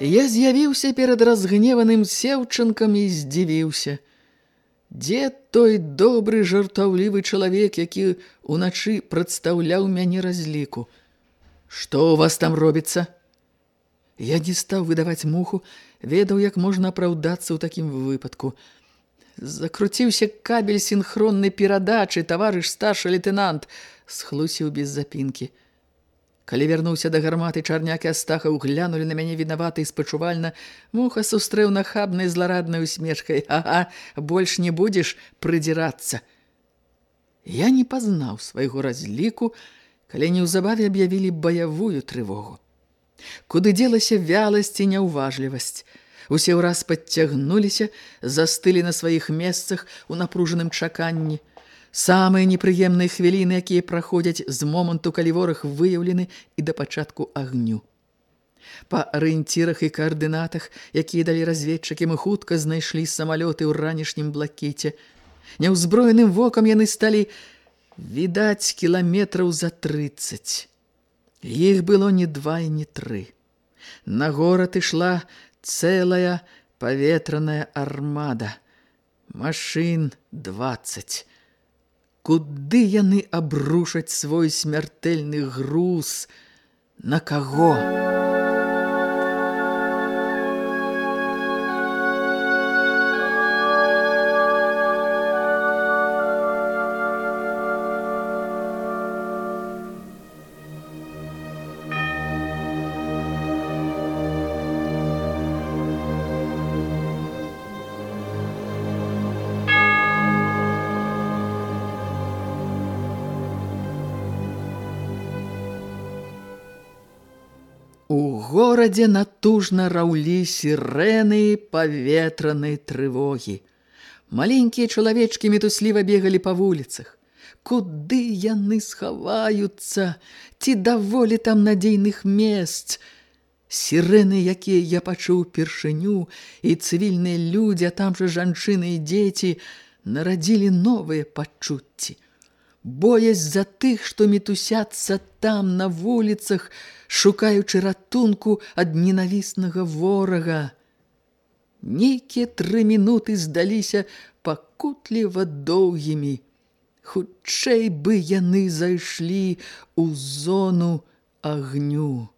Я з'явіўся перад разгневаным сеўчынкам і здзівіўся. Дзе той добры жартаўлівы чалавек, які ўначы прадстаўляў мяне разліку? Што ў вас там робіцца? Я не стаў выдаваць муху, ведаў, як можна апраўдацца ў такім выпадку. Закруціўся кабель синхроннай перадачы, таварыш старшы лейтенант, схлусіў без запінкі. Калі вярнуўся да гарматы чарнякі астахаў, глянулі на мяне вінаваты і спачувальна. Муха сустрэў нахабнай злараднай усмешкай. Ага, больш не будзеш прыдзірацца. Я не пазнаў свайго разліку, калі неўзабаве аб'явілі баявую трывогу. Куды дзелася вяласць і няўважлівасць. Усе ўраз падцягнуліся, застылі на сваіх месцах у напружаным чаканні. Самыя непрыемныя хвіліны, якія праходзяць з моманту, калі вораг выяўлены і да пачатку агню. Па арыенцірах і каардынатах, якія далі разведчыкі, мы хутка знайшлі самалёты ў ранішнім блакіце. Няўзброеным вокам яны сталі відаць кіламетраў за трыццаць. Іх было не два і не тры. На горад ішла цэлая паветраная армада. Машын дваццаць. Куды яны абрушаць свой смяртэльны груз? На каго? Горадзе натужна раўлі сірэны паветранай трывогі. Маленькія чалавечкі мітусліва бегалі па вуліцах. Куды яны схаваюцца? Ці даволі там надзейных месц? Сірэны, якія я пачуў першыню, і цывільныя людзі, а там жа жанчыны і дзеці, нарадзілі новыя пачуцці. Боясь за тых, што мітусяцца там на вуліцах, шукаючы ратунку ад ненавіснага ворага. Нейкія тры мінуты здаліся пакутліва доўгімі. Хутчэй бы яны зайшлі ў зону агню.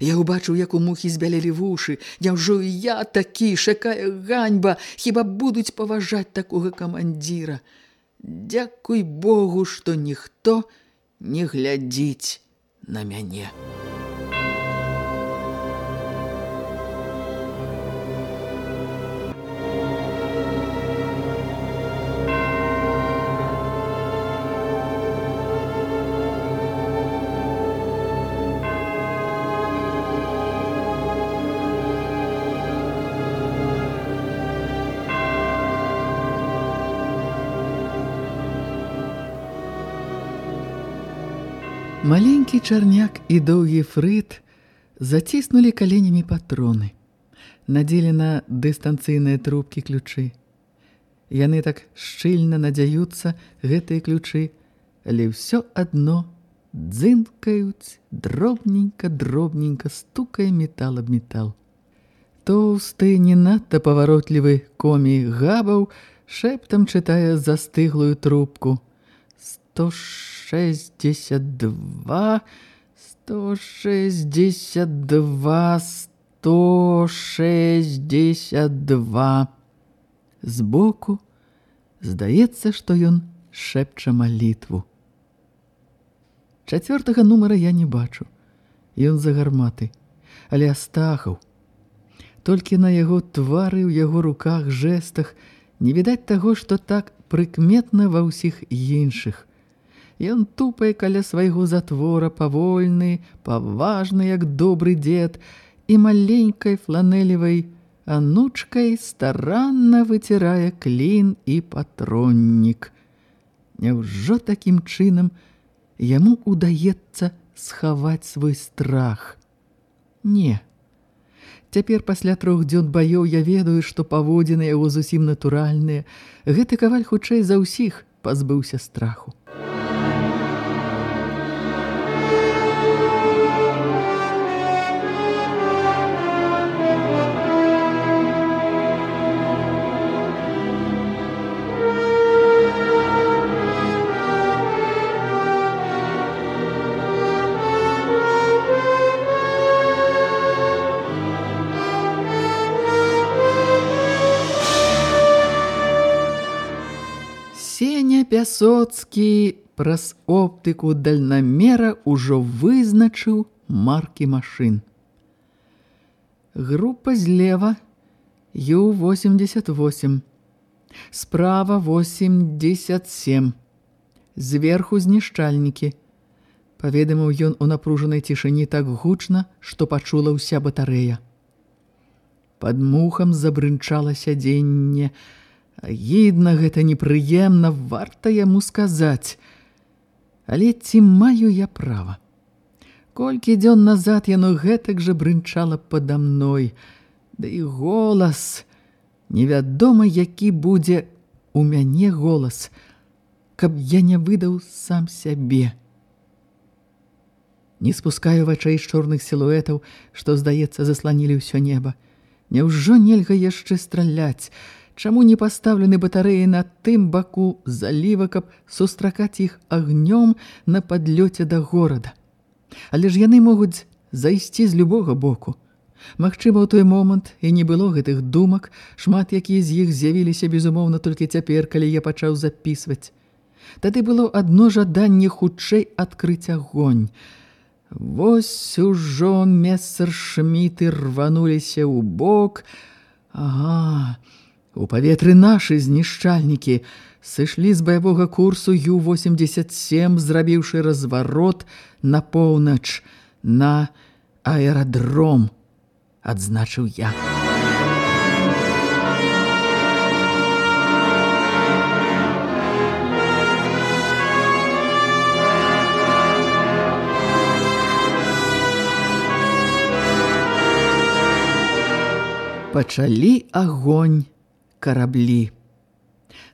Я ўбачыў, як у мухі збялелі вушы. Няўжо і я такі, шакая ганьба, хіба будуць паважаць такога камандзіра. Дзякуй Богу, што ніхто не глядзіць на мяне. Маленькі чарняк і доўгі фрыт заціснулі каленямі патроны. Надзелі на дыстанцыйныя трубкі ключы. Яны так шчыльна надзяюцца гэтыя ключы, але ўсё адно дзынкаюць дробненька-дробненька стукае метал аб метал. Тоўсты, не надта паваротлівы комі габаў шэптам чытае застыглую трубку. Сто шестьдесят два, сто шестьдесят два, сто шестьдесят два. Збоку здаецца, што ён шэпча малітву. Чацвёртага нумара я не бачу. Ён за гарматы. Але Астахаў, Толькі на яго твары ў яго руках жэстах не відаць таго, што так прыкметна ва ўсіх іншых. Ён тупае каля свайго затвора, павольны, паважны, як добры дзед, і маленькай фланелевай анучкай старанна выцірае клін і патроннік. Няўжо такім чынам яму ўдаецца схаваць свой страх? Не. Цяпер пасля трох дзён баёў я ведаю, што паводзіны яго зусім натуральныя. Гэты каваль хутчэй за ўсіх пазбыўся страху. Пясоцкі праз оптыку дальнамера ўжо вызначыў маркі машын. Група злева Ю-88, справа 87, зверху знішчальнікі. Паведаміў ён у напружанай цішыні так гучна, што пачула ўся батарэя. Пад мухам забрынчала сядзенне, Гідна гэта непрыемна, варта яму сказаць. Але ці маю я права? Колькі дзён назад яно гэтак жа брынчала пада мной. Да і голас, невядома, які будзе у мяне голас, каб я не выдаў сам сябе. Не спускаю вачэй з чорных сілуэтаў, што, здаецца, засланілі ўсё неба. Няўжо нельга яшчэ страляць, Чаму не пастаўлены батарэі на тым баку заліва, каб сустракаць іх агнём на падлёце да горада? Але ж яны могуць зайсці з любога боку. Магчыма, у той момант і не было гэтых думак, шмат якія з іх з'явіліся, безумоўна, толькі цяпер, калі я пачаў запісваць. Тады было адно жаданне хутчэй адкрыць агонь. Вось ужо мессер шміты рвануліся ў бок. Ага, У паветры нашы знішчальнікі сышлі з баявога курсу Ю-87, зрабіўшы разварот на поўнач на аэрадром, адзначыў я. Пачалі агонь караблі.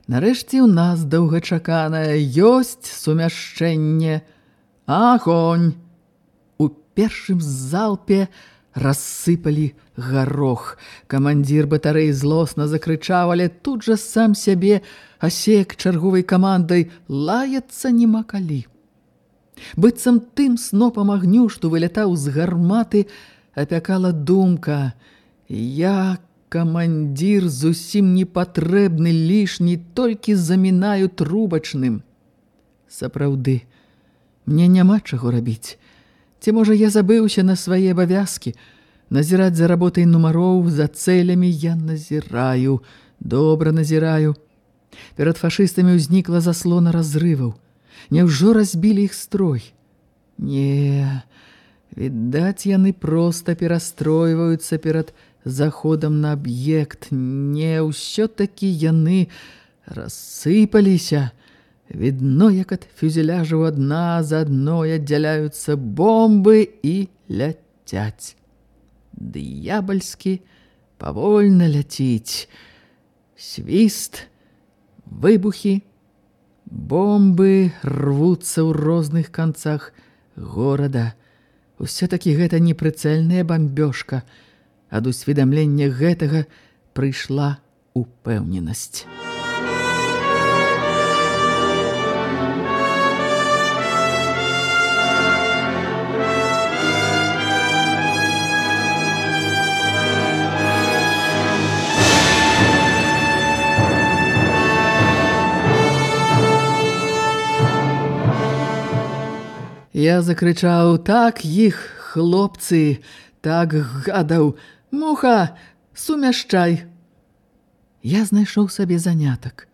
Нарэшце ў нас доўгачаканае ёсць сумяшчэнне. Агонь! У першым залпе рассыпалі гарох. Камандзір батарэі злосна закрычаў, але тут жа сам сябе асек чарговай камандай лаяцца нема калі. Быццам тым снопам агню, што вылятаў з гарматы, апякала думка: як камандзір зусім не патрэбны лішні толькі замінаю трубачным. Сапраўды, мне няма чаго рабіць. Ці можа я забыўся на свае абавязкі, назіраць за работай нумароў, за цэлямі я назіраю, добра назіраю. Перад фашыстамі ўзнікла заслона разрываў. Няўжо разбілі іх строй? Не, відаць, яны проста перастройваюцца перад заходам на аб'ект, не ўсё-такі яны рассыпаліся. Відно, як ад фюзеляжаў адна за адной аддзяляюцца бомбы і ляцяць. Д'ябальскі павольна ляціць. Свіст, выбухі, бомбы рвуцца ў розных канцах горада. Усё-такі гэта непрыцэльная бамбёжка – ад усведамлення гэтага прыйшла упэўненасць. Я закрычаў так іх хлопцы, так гадаў, Муха, Сумяшчай. Я знайшоў сабе занятак.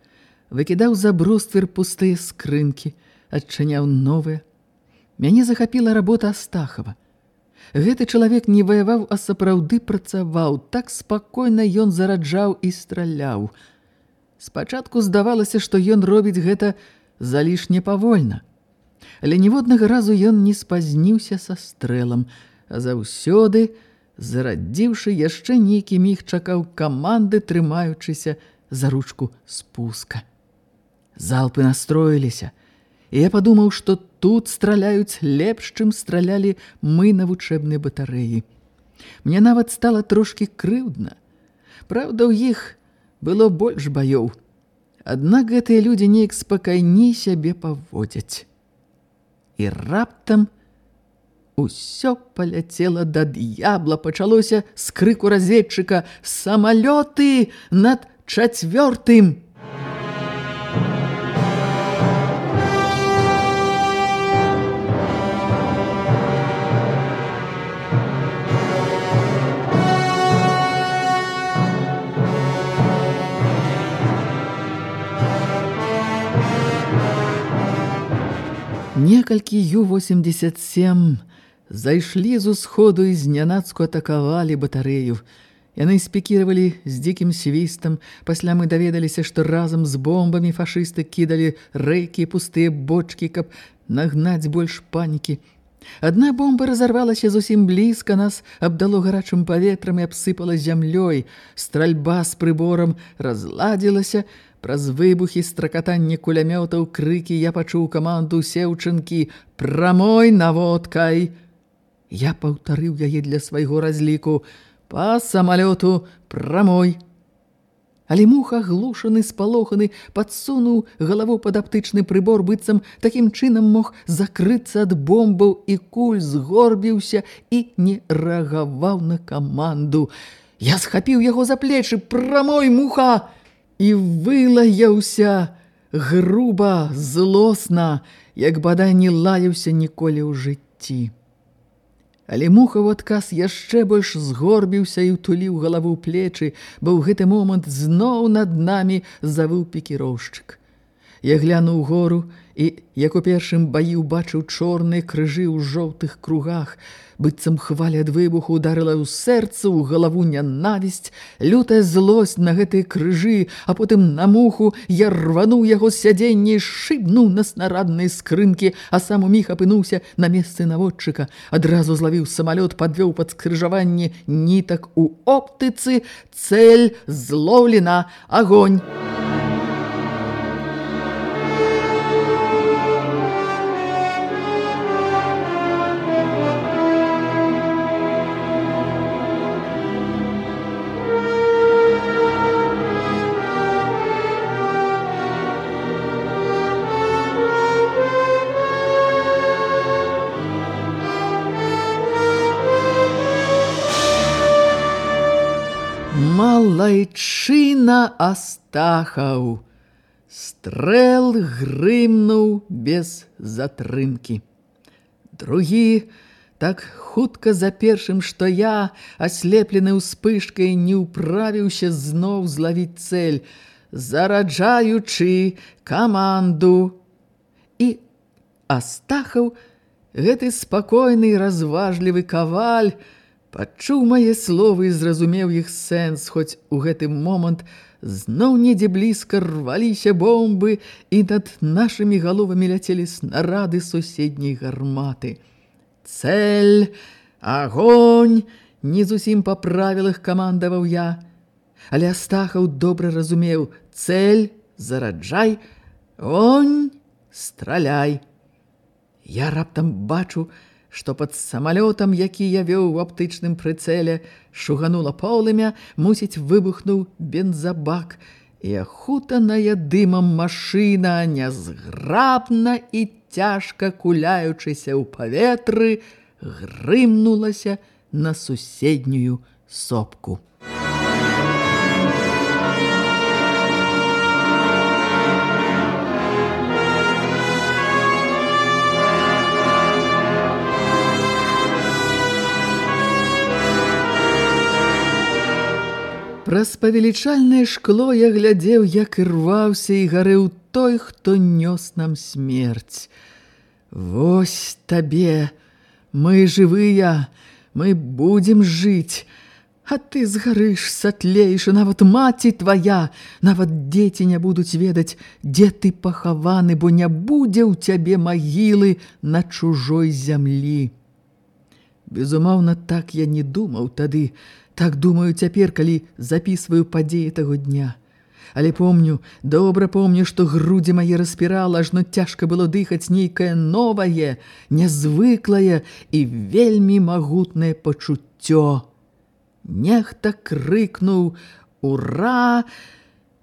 Выкідаў за бруствер пустыя скрынкі, адчыняў новыя. Мяне захапіла работа Астахова. Гэты чалавек не ваяваў, а сапраўды працаваў. Так спакойна ён зараджаў і страляў. Спачатку здавалася, што ён робіць гэта залішне павольна. Але ніводнага разу ён не спазніўся са стрэлам, а заўсёды, зарадзіўшы яшчэ нейкі міг чакаў каманды, трымаючыся за ручку спуска. Залпы настроіліся, і я падумаў, што тут страляюць лепш, чым стралялі мы на вучэбнай батарэі. Мне нават стала трошкі крыўдна. Праўда, у іх было больш баёў. Аднак гэтыя людзі неяк спакайней сябе паводзяць. І раптам усё паляцела да д'ябла, пачалося з крыку разведчыка «Самалёты над чацвёртым!» Некалькі Ю-87 зайшлі з усходу і знянацку атакавалі батарэю. Яны спікіравалі з дзікім свістам. Пасля мы даведаліся, што разам з бомбамі фашысты кідалі рэйкі, пустыя бочкі, каб нагнаць больш панікі. Адна бомба разарвалася зусім блізка, нас абдало гарачым паветрам і абсыпала зямлёй. Стральба з прыборам разладзілася, Праз выбухі стракатанне кулямётаў крыкі я пачуў каманду сеўчынкі «Прамой наводкай!» Я паўтарыў яе для свайго разліку «Па самалёту прамой!» Але муха, глушаны, спалоханы, падсунуў галаву пад аптычны прыбор, быццам такім чынам мог закрыцца ад бомбаў і куль згорбіўся і не рэагаваў на каманду. Я схапіў яго за плечы «Прамой, муха!» і вылаяўся груба, злосна, як бадай не лаяўся ніколі ў жыцці. Але муха ў адказ яшчэ больш згорбіўся і ўтуліў галаву плечы, бо ў гэты момант зноў над намі завыў пікіроўшчык. Я глянуў гору і, як у першым баі убачыў чорныя крыжы ў жоўтых кругах, быццам хваля ад выбуху ударыла ў сэрца, ў галаву нянавісць, лютая злосць на гэтыя крыжы, а потым на муху я рвануў яго сядзенне і шыбнуў на снарадныя скрынкі, а сам у міг апынуўся на месцы наводчыка. Адразу злавіў самалёт, падвёў пад скрыжаванне нітак у оптыцы, цэль злоўлена, агонь. Малайчына Астахаў. Стрэл грымнуў без затрымкі. Другі, так хутка за першым, што я, аслеплены ўспышкай, не ўправіўся зноў злавіць цэль, зараджаючы каманду. І Астахаў, гэты спакойны, разважлівы каваль, пачуў мае словы і зразумеў іх сэнс, хоць у гэты момант зноў недзе блізка рваліся бомбы і над нашымі галовамі ляцелі снарады суседняй гарматы. Цэль, агонь, не зусім па правілах камандаваў я. Але Астахаў добра разумеў, цэль, зараджай, онь, страляй. Я раптам бачу, што пад самалётам, які я вёў у аптычным прыцэле, шуганула полымя, мусіць, выбухнуў бензабак, і ахутаная дымам машына нязграбна і цяжка куляючыся ў паветры, грымнулася на суседнюю сопку. Праз павелічальнае шкло я глядзеў, як ірваўся і гарэў той, хто нёс нам смерць. Вось табе, мы жывыя, мы будзем жыць, А ты згарыш сатлейша, нават маці твая, нават дзеці не будуць ведаць, дзе ты пахаваны, бо не будзе ў цябе магілы на чужой зямлі. Безумоўна, так я не думаў тады, так думаю цяпер, калі запісваю падзеі таго дня. Але помню, добра помню, што грудзі мае распірала, ажно цяжка было дыхаць нейкае новае, нязвыклае і вельмі магутнае пачуццё. Нехта крыкнуў: «Ура!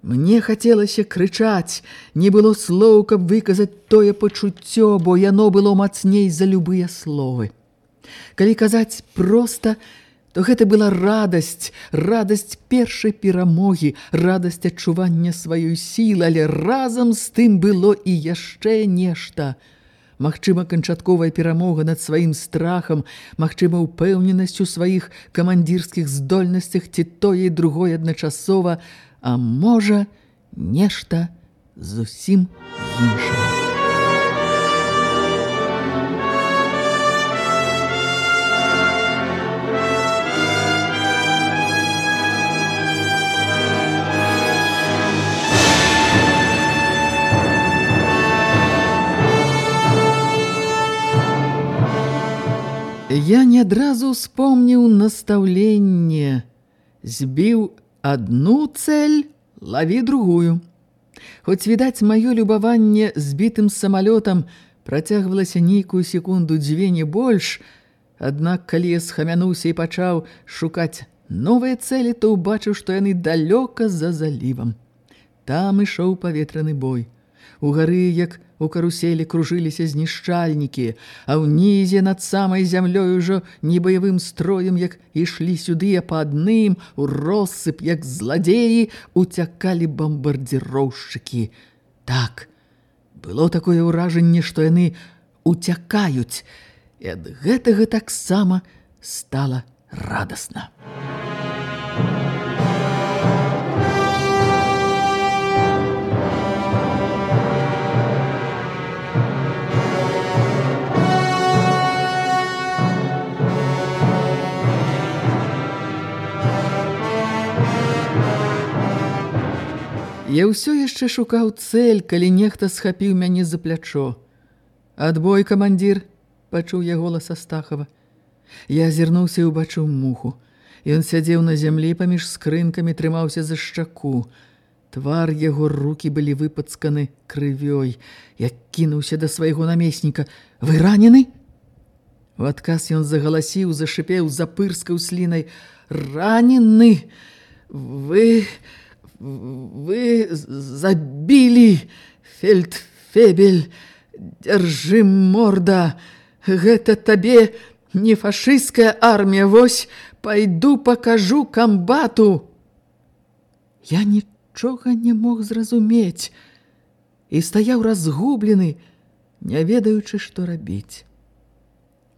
Мне хацелася крычаць, не было слоў, каб выказаць тое пачуццё, бо яно было мацней за любыя словы. Калі казаць проста, то гэта была радасць, радасць першай перамогі, радасць адчування сваёй сілы, але разам з тым было і яшчэ нешта – магчыма, канчатковая перамога над сваім страхам, магчыма, упэўненасць у сваіх камандзірскіх здольнасцях ці тое і другое адначасова, а можа, нешта зусім іншае. Я не адразу вспомніў настаўленне. Збіў адну цэль, лаві другую. Хоць, відаць, маё любаванне збітым самалётам працягвалася нейкую секунду дзве не больш, аднак, калі я схамянуўся і пачаў шукаць новыя цэлі, то ўбачыў, што яны далёка за залівам. Там ішоў паветраны бой. У гары, як У каруселі кружыліся знішчальнікі, а ўнізе над самай зямлёй ужо небаявым строем, як ішлі сюды, а па адным у россып, як зладзеі, уцякалі бамбардзіроўшчыкі. Так, было такое ўражанне, што яны уцякаюць, і ад гэтага таксама стала радасна. Я ўсё яшчэ шукаў цэль, калі нехта схапіў мяне за плячо. «Адбой, камандзір!» – пачуў я голас Астахова. Я азірнуўся і ўбачыў муху. Ён сядзеў на зямлі паміж скрынкамі, трымаўся за шчаку. Твар яго рукі былі выпацканы крывёй. Я кінуўся да свайго намесніка. «Вы ранены?» У адказ ён загаласіў, зашипеў, запырскаў слінай. «Ранены! Вы...» вы забілі фельдфебель держы морда. Гэта табе не фашысцкая армія вось пайду пакажу камбату я нічога не мог зразумець і стаяў разгублены не ведаючы што рабіць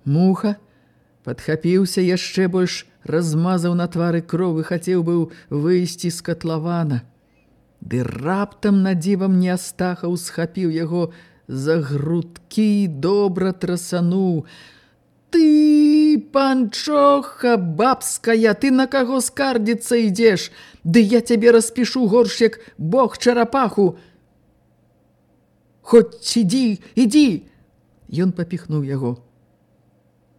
муха падхапіўся яшчэ больш размазаў на твары кровы, хацеў быў выйсці з катлавана. Ды раптам на дзівам не астахаў схапіў яго за грудкі добра трасануў. Ты, панчоха бабская, ты на каго скардзіцца ідзеш? Ды я цябе распішу горш, як бог чарапаху. Хоць ідзі, ідзі! Ён папіхнуў яго.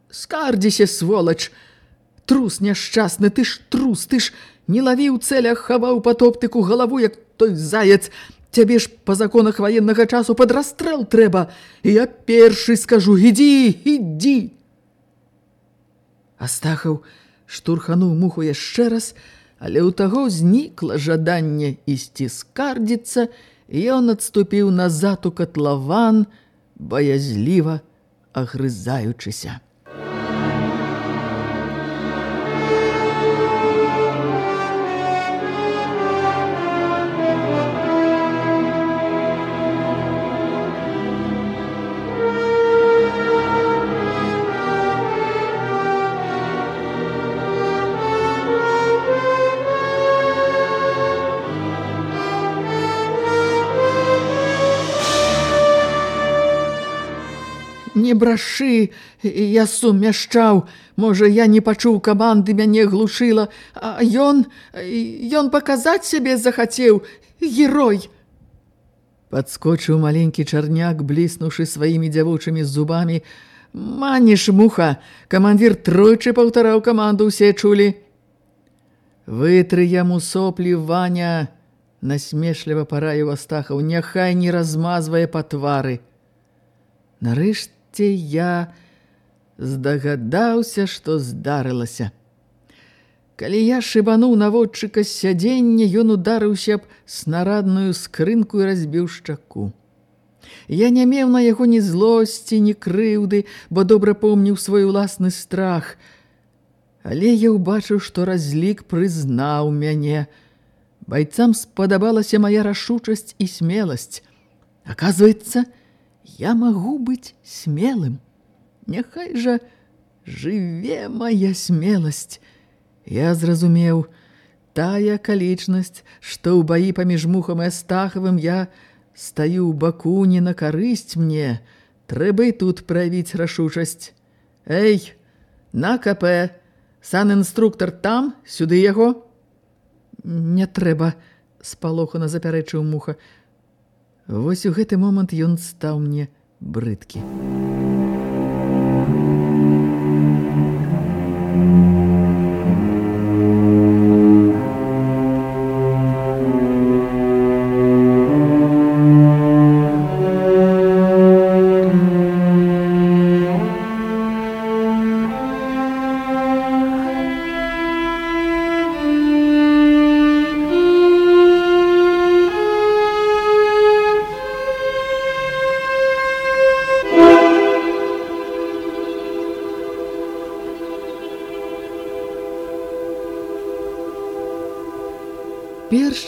Скардзіся, сволач! Трус няшчасны, ты ж трус, ты ж не лавіў цэлях, хаваў патоптыку галаву, як той заяц. Цябе ж па законах ваеннага часу пад расстрэл трэба. І я першы скажу, ідзі, ідзі. Астахаў штурхануў муху яшчэ раз, але ў таго знікла жаданне ісці скардзіцца, і ён адступіў назад у катлаван, баязліва агрызаючыся. Не брашы, я сумяшчаў. Можа, я не пачуў каманды, мяне глушыла. А ён, ён паказаць сябе захацеў. Герой! Падскочыў маленькі чарняк, бліснуўшы сваімі дзявочымі зубамі. Маніш, муха! Камандзір тройчы паўтараў каманду, усе чулі. Вытры яму соплі, Ваня, насмешліва параіў Астахаў, няхай не размазвае па твары. Нарэшце я здагадаўся, што здарылася. Калі я шыбануў наводчыка з сядзення, ён ударыўся б снарадную скрынку і разбіў шчаку. Я не меў на яго ні злосці, ні крыўды, бо добра помніў свой уласны страх – Але я ўбачыў, што разлік прызнаў мяне. Байцам спадабалася мая рашучасць і смеласць. Аказваецца, я магу быць смелым. Няхай жа жыве моя смеласць. Я зразумеў, тая акалічнасць, што ў баі паміж мухам і астахавым я стаю ў баку не на карысць мне, трэба і тут праявіць рашучасць. Эй, на капе! Сан-інструктор там, сюды яго? Не трэба, спалохана запярэчыў муха. Вось у гэты момант ён стаў мне брыдкі.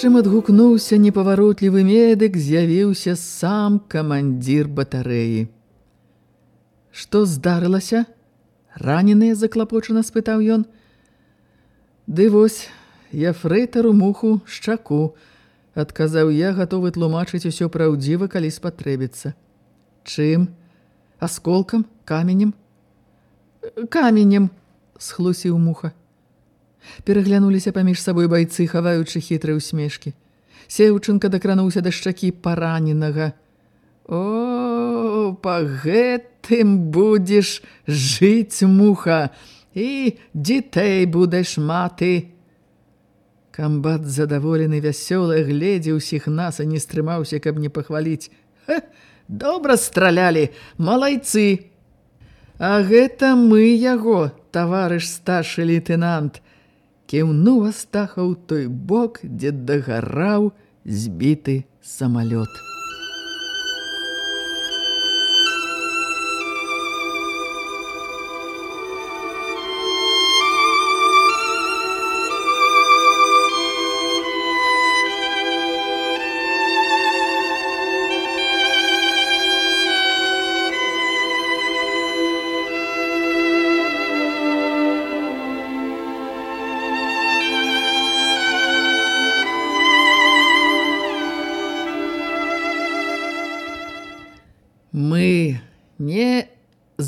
Чым адгукнуўся непаваротлівы медык, з'явіўся сам камандзір батарэі. Што здарылася? Раненыя заклапочана спытаў ён. Ды вось, я фрэйтару муху шчаку, адказаў я, гатовы тлумачыць усё праўдзіва, калі спатрэбіцца. Чым? Асколкам, каменем? Каменем, схлусіў муха. Пераглянуліся паміж сабой байцы, хаваючы хітрыя усмешкі. Сеўчынка дакрануўся да шчакі параненага. О, па гэтым будзеш жыць, муха, і дзітэй будаш маты. Камбат задаволены вясёлы гледзе ўсіх нас, а не стрымаўся, каб не пахваліць. Ха, добра стралялі, малайцы. А гэта мы яго, таварыш старшы лейтенант кіўнуў астаха ў той бок, дзе дагараў збіты самалёт.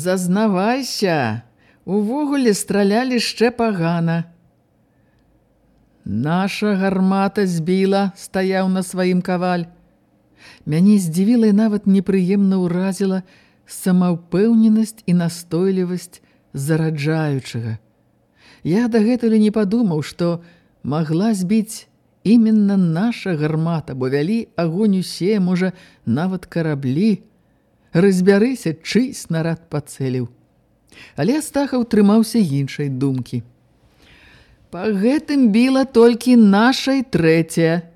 Зазнавайся, увогуле стралялі яшчэ пагана. Наша гармата збіла, стаяў на сваім каваль. Мяне здзівіла і нават непрыемна ўразіла самаўпэўненасць і настойлівасць зараджаючага. Я дагэтуль не падумаў, што магла збіць іменна наша гармата, бо вялі агонь усе, можа, нават караблі, разбярыся, чый снарад пацэліў. Але Астахаў трымаўся іншай думкі. Па гэтым біла толькі нашай трэцяя,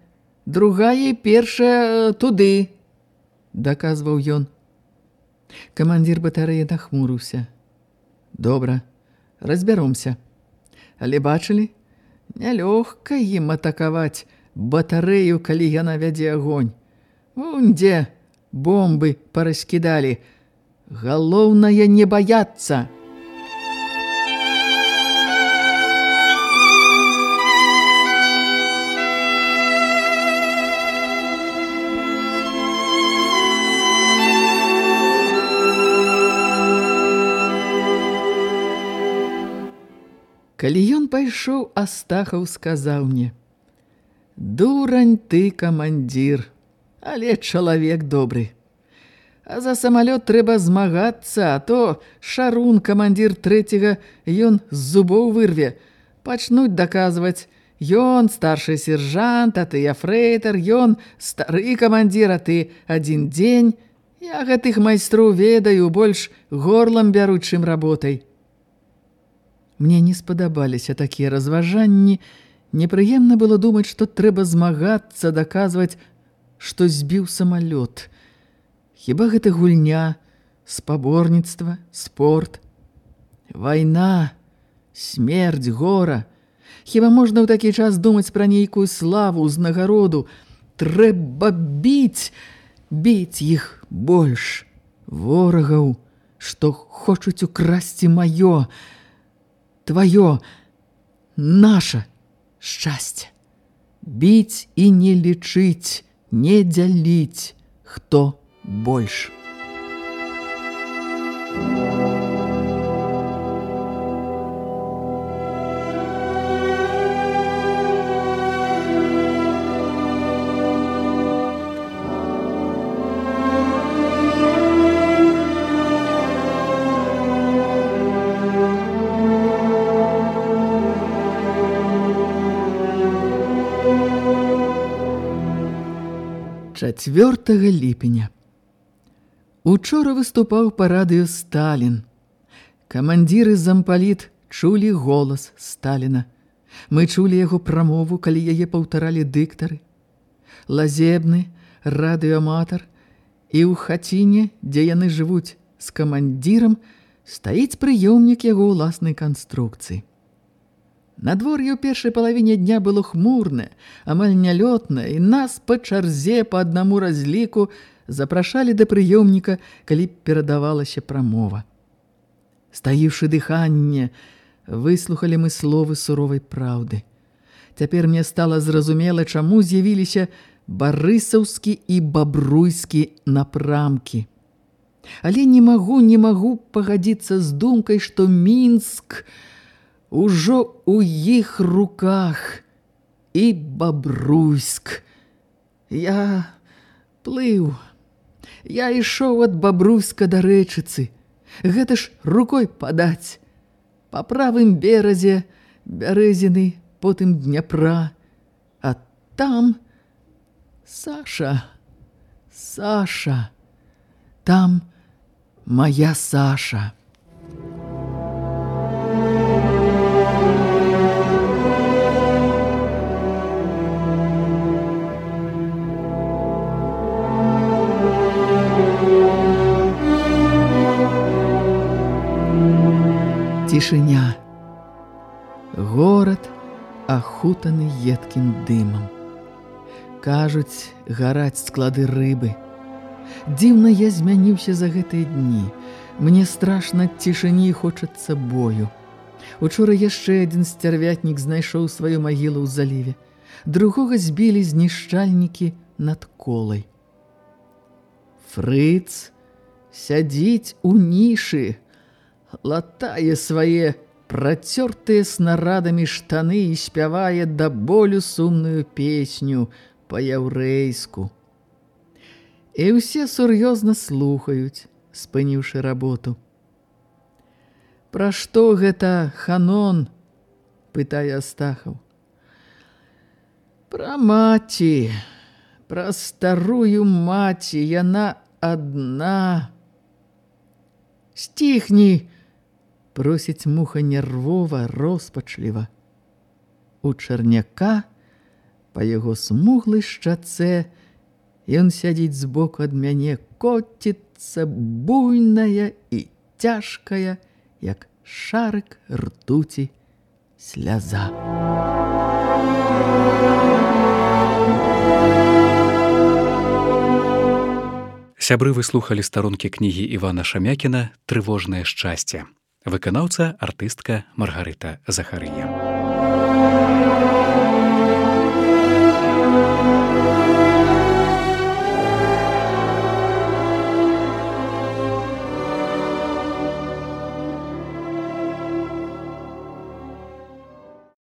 другая і першая э, туды, даказваў ён. Камандзір батарэі нахмурыўся. Добра, разбяромся. Але бачылі, нялёгка ім атакаваць батарэю, калі яна вядзе агонь. Вунь дзе, бомбы параскідалі. Галоўнае не баяцца. Калі ён пайшоў, Астахаў сказаў мне: « Дурань ты, камандзір! Але чалавек добры. А за самалёт трэба змагацца, а то шарун, камандзір трэцяга, ён з зубоў вырве. Пачнуць даказваць, ён старшы сержант, а ты яфрейтар, ён стары камандзір, а ты адзін дзень. Я гэтых майстроў ведаю, больш горлам бяру, чым работай. Мне не спадабаліся такія разважанні. Непрыемна было думаць, што трэба змагацца, даказваць, што збіў самалёт. Хіба гэта гульня, спаборніцтва, спорт? Вайна, смерць, гора. Хіба можна ў такі час думаць пра нейкую славу, узнагароду? Трэба біць, біць іх больш. Ворагаў, што хочуць украсці маё, тваё, наша шчасце. Біць і не лічыць, не дзяліць, хто больш. Чацвёртага ліпеня Учора выступаў па радыё Сталін. Камандзіры зампаліт чулі голас Сталіна. Мы чулі яго прамову, калі яе паўтаралі дыктары. Лазебны, радыёаматар і ў хаціне, дзе яны жывуць з камандзірам, стаіць прыёмнік яго ўласнай канструкцыі. Надвор'е ў першай палавіне дня было хмурнае, амаль нялётнае, і нас па чарзе па аднаму разліку – запрашалі да прыёмніка, калі перадавалася прамова. Стаіўшы дыханне, выслухалі мы словы суровай праўды. Цяпер мне стала зразумела, чаму з'явіліся барысаўскі і бабруйскі напрамкі. Але не магу, не магу пагадзіцца з думкай, што Мінск ужо ў іх руках і бабруйск. Я плыў. Я ішоў ад бабруйска да рэчыцы. Гэта ж рукой падаць. Па правым беразе бярэзіны, потым Дняпра. А там Саша, Саша, там моя Саша. Цішыня. Горад ахутаны едкім дымам. Кажуць, гараць склады рыбы. Дзіўна я змяніўся за гэтыя дні. Мне страшна цішыні хочацца бою. Учора яшчэ адзін сцярвятнік знайшоў сваю магілу ў заліве. Другога збілі знішчальнікі над колай. Фрыц сядзіць у нішы, латае свае працёртыя снарадамі штаны і спявае да болю сумную песню па-яўрэйску. І ўсе сур'ёзна слухаюць, спыніўшы работу. Пра што гэта ханон? пытае Астахаў. Пра маці, пра старую маці, яна адна. Сціхні, просіць муха нервова, роспачліва. У чарняка па яго смуглай шчацэ ён сядзіць збоку ад мяне, коціцца буйная і цяжкая, як шарык ртуці сляза. Сябры выслухалі старонкі кнігі Івана Шамякіна трывожнае шчасце выканаўца артыстка Маргарыта Захарыя.